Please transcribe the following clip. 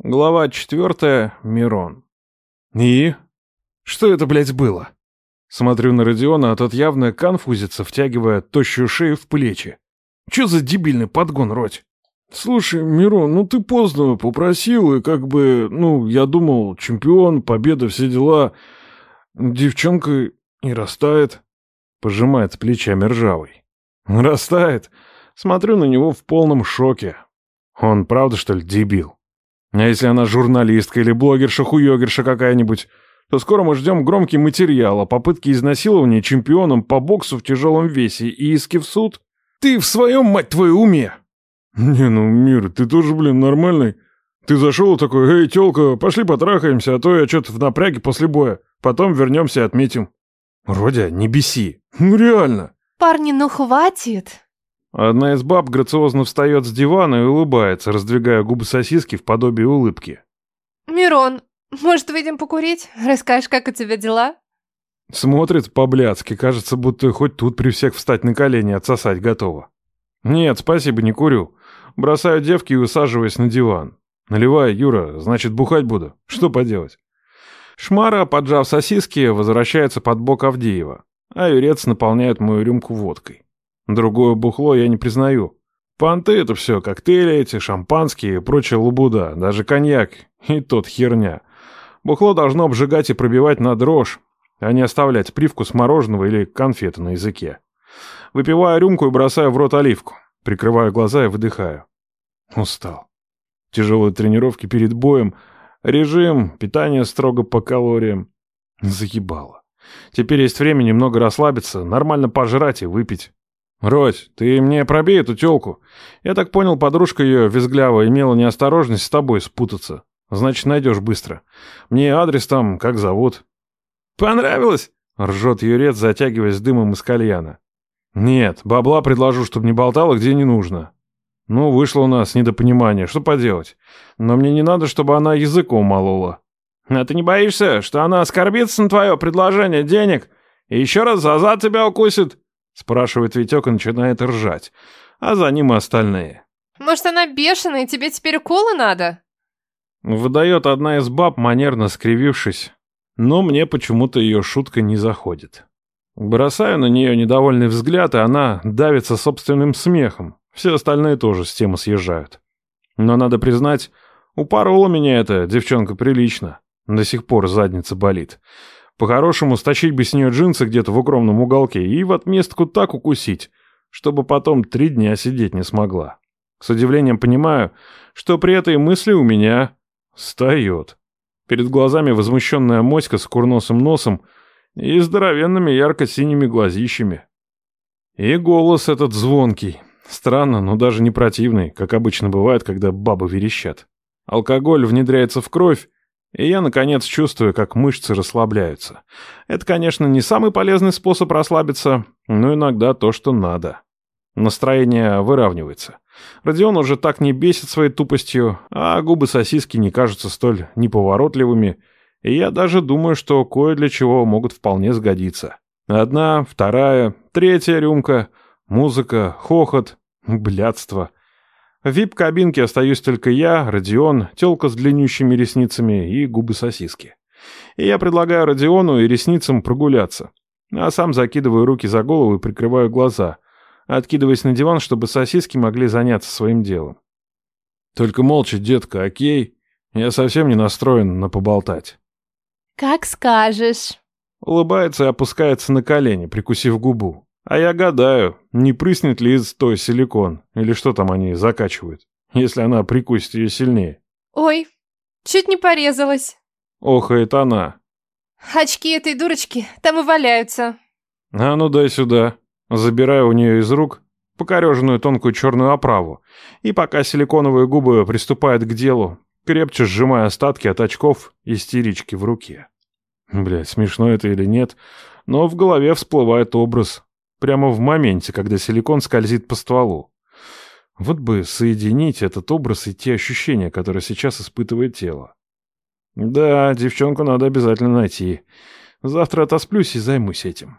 Глава четвертая. Мирон. И? Что это, блядь, было? Смотрю на Родиона, а тот явно конфузится, втягивая тощую шею в плечи. Че за дебильный подгон, Родь? Слушай, Мирон, ну ты поздно попросил, и как бы, ну, я думал, чемпион, победа, все дела. Девчонка и растает. Пожимает плечами ржавый. Растает. Смотрю на него в полном шоке. Он правда, что ли, дебил? А если она журналистка или блогерша-хуёгерша какая-нибудь, то скоро мы ждем громкий материал о попытке изнасилования чемпионом по боксу в тяжелом весе и иски в суд. Ты в своем, мать твою, уме? Не, ну, Мир, ты тоже, блин, нормальный. Ты зашел такой, эй, тёлка, пошли потрахаемся, а то я что-то в напряге после боя. Потом вернемся и отметим. Родя, не беси. Ну, реально. Парни, ну хватит. Одна из баб грациозно встает с дивана и улыбается, раздвигая губы сосиски в подобие улыбки. Мирон, может, выйдем покурить? Расскажешь, как у тебя дела? Смотрит по-блядски, кажется, будто хоть тут при всех встать на колени и отсосать готова. Нет, спасибо, не курю. Бросаю девки и усаживаюсь на диван. Наливай, Юра, значит, бухать буду. Что поделать? Шмара, поджав сосиски, возвращается под бок Авдеева, а Юрец наполняет мою рюмку водкой. Другое бухло я не признаю. Понты — это все, коктейли эти, шампанские и прочая лабуда, даже коньяк, и тот херня. Бухло должно обжигать и пробивать на дрожь, а не оставлять привкус мороженого или конфеты на языке. Выпиваю рюмку и бросаю в рот оливку. Прикрываю глаза и выдыхаю. Устал. Тяжелые тренировки перед боем, режим, питание строго по калориям. Заебало. Теперь есть время немного расслабиться, нормально пожрать и выпить. «Родь, ты мне пробей эту тёлку. Я так понял, подружка её визгляво имела неосторожность с тобой спутаться. Значит, найдёшь быстро. Мне адрес там, как зовут». «Понравилось?» — ржёт Юрец, затягиваясь дымом из кальяна. «Нет, бабла предложу, чтобы не болтала, где не нужно». «Ну, вышло у нас недопонимание, что поделать. Но мне не надо, чтобы она языком молола». «А ты не боишься, что она оскорбится на твое предложение денег и еще раз за зад тебя укусит?» Спрашивает Витек и начинает ржать. А за ним и остальные. Может, она бешеная, и тебе теперь уколы надо? Выдает одна из баб, манерно скривившись. Но мне почему-то ее шутка не заходит. Бросаю на нее недовольный взгляд, и она давится собственным смехом. Все остальные тоже с темы съезжают. Но надо признать, упорола меня эта девчонка прилично. До сих пор задница болит. По-хорошему, стащить бы с нее джинсы где-то в укромном уголке и в отместку так укусить, чтобы потом три дня сидеть не смогла. С удивлением понимаю, что при этой мысли у меня встает. Перед глазами возмущенная моська с курносым носом и здоровенными ярко-синими глазищами. И голос этот звонкий. Странно, но даже не противный, как обычно бывает, когда бабы верещат. Алкоголь внедряется в кровь, и я, наконец, чувствую, как мышцы расслабляются. Это, конечно, не самый полезный способ расслабиться, но иногда то, что надо. Настроение выравнивается. Родион уже так не бесит своей тупостью, а губы сосиски не кажутся столь неповоротливыми, и я даже думаю, что кое для чего могут вполне сгодиться. Одна, вторая, третья рюмка, музыка, хохот, блядство — в вип-кабинке остаюсь только я, Родион, тёлка с длиннющими ресницами и губы сосиски. И я предлагаю Родиону и ресницам прогуляться. А сам закидываю руки за голову и прикрываю глаза, откидываясь на диван, чтобы сосиски могли заняться своим делом. Только молча, детка, окей? Я совсем не настроен на поболтать. Как скажешь. Улыбается и опускается на колени, прикусив губу. А я гадаю, не прыснет ли из той силикон, или что там они закачивают, если она прикусит ее сильнее. Ой, чуть не порезалась. Охает она. Очки этой дурочки там и валяются. А ну дай сюда. Забираю у нее из рук покореженную тонкую черную оправу, и пока силиконовые губы приступают к делу, крепче сжимая остатки от очков истерички в руке. Блядь, смешно это или нет, но в голове всплывает образ Прямо в моменте, когда силикон скользит по стволу. Вот бы соединить этот образ и те ощущения, которые сейчас испытывает тело. Да, девчонку надо обязательно найти. Завтра отосплюсь и займусь этим.